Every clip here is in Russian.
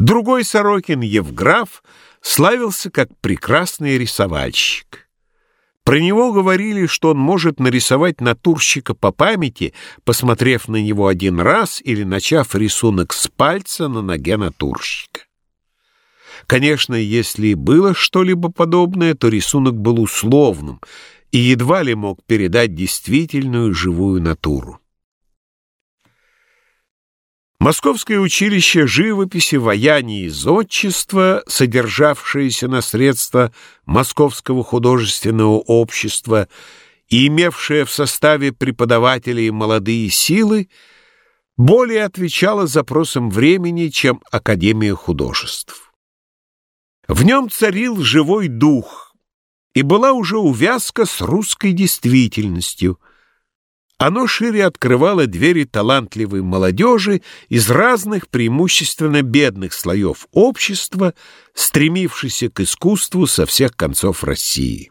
Другой Сорокин, Евграф, славился как прекрасный рисовальщик. Про него говорили, что он может нарисовать натурщика по памяти, посмотрев на него один раз или начав рисунок с пальца на ноге натурщика. Конечно, если было что-либо подобное, то рисунок был условным и едва ли мог передать действительную живую натуру. Московское училище живописи, ваяния и зодчества, содержавшееся на средства Московского художественного общества и имевшее в составе преподавателей молодые силы, более отвечало запросам времени, чем Академия художеств. В нем царил живой дух, и была уже увязка с русской действительностью – оно шире открывало двери талантливой молодежи из разных преимущественно бедных слоев общества, стремившейся к искусству со всех концов России.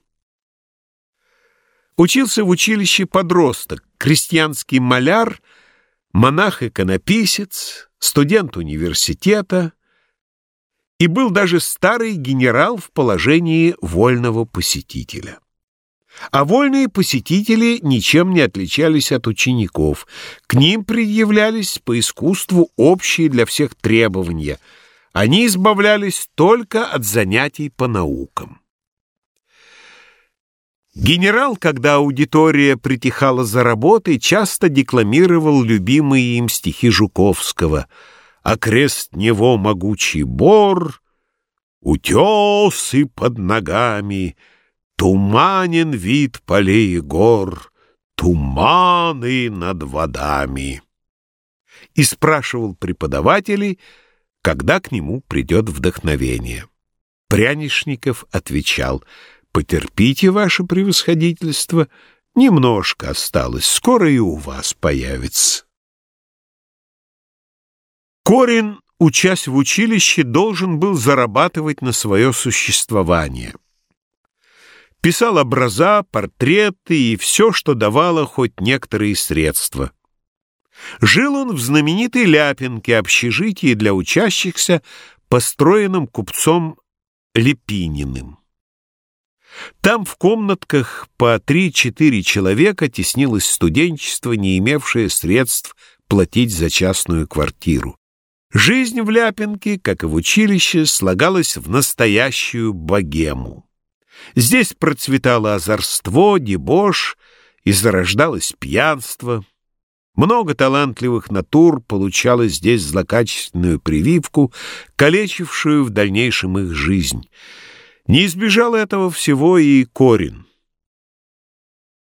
Учился в училище подросток, крестьянский маляр, монах-иконописец, студент университета и был даже старый генерал в положении вольного посетителя. А вольные посетители ничем не отличались от учеников. К ним предъявлялись по искусству общие для всех требования. Они избавлялись только от занятий по наукам. Генерал, когда аудитория притихала за работой, часто декламировал любимые им стихи Жуковского «Окрест него могучий бор, утесы под ногами», Туманен вид полей и гор, туманы над водами. И спрашивал преподавателей, когда к нему придет вдохновение. Прянишников отвечал, «Потерпите, ваше превосходительство, немножко осталось, скоро и у вас появится». Корин, учась в училище, должен был зарабатывать на свое существование – Писал образа, портреты и все, что давало хоть некоторые средства. Жил он в знаменитой Ляпинке, общежитии для учащихся, построенном купцом Лепининым. Там в комнатках по 3-4 человека теснилось студенчество, не имевшее средств платить за частную квартиру. Жизнь в Ляпинке, как и в училище, слагалась в настоящую богему. Здесь процветало озорство, дебош и зарождалось пьянство. Много талантливых натур получало здесь злокачественную прививку, калечившую в дальнейшем их жизнь. Не избежал этого всего и Корин.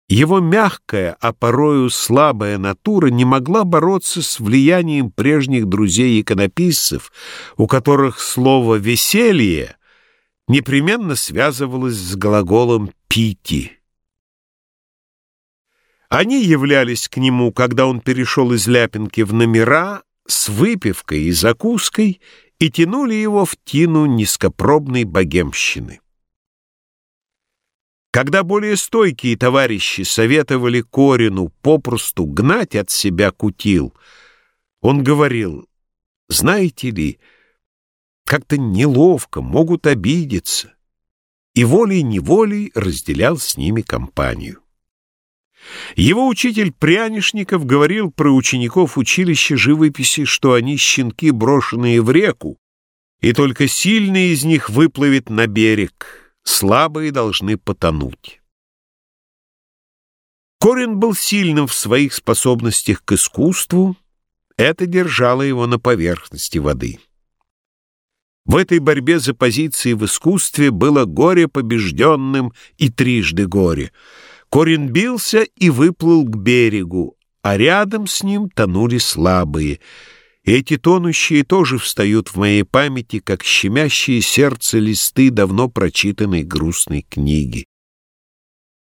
Его мягкая, а порою слабая натура не могла бороться с влиянием прежних друзей-иконописцев, у которых слово «веселье» непременно связывалось с глаголом «пити». Они являлись к нему, когда он перешел из Ляпинки в номера с выпивкой и закуской и тянули его в тину низкопробной богемщины. Когда более стойкие товарищи советовали Корину попросту гнать от себя кутил, он говорил, «Знаете ли, — как-то неловко, могут обидеться, и волей-неволей разделял с ними компанию. Его учитель Прянишников говорил про учеников училища живописи, что они щенки, брошенные в реку, и только сильный из них выплывет на берег, слабые должны потонуть. Корин был сильным в своих способностях к искусству, это держало его на поверхности воды. В этой борьбе за позиции в искусстве было горе побежденным и трижды горе. Корин бился и выплыл к берегу, а рядом с ним тонули слабые. эти тонущие тоже встают в моей памяти, как щемящие сердце листы давно прочитанной грустной книги.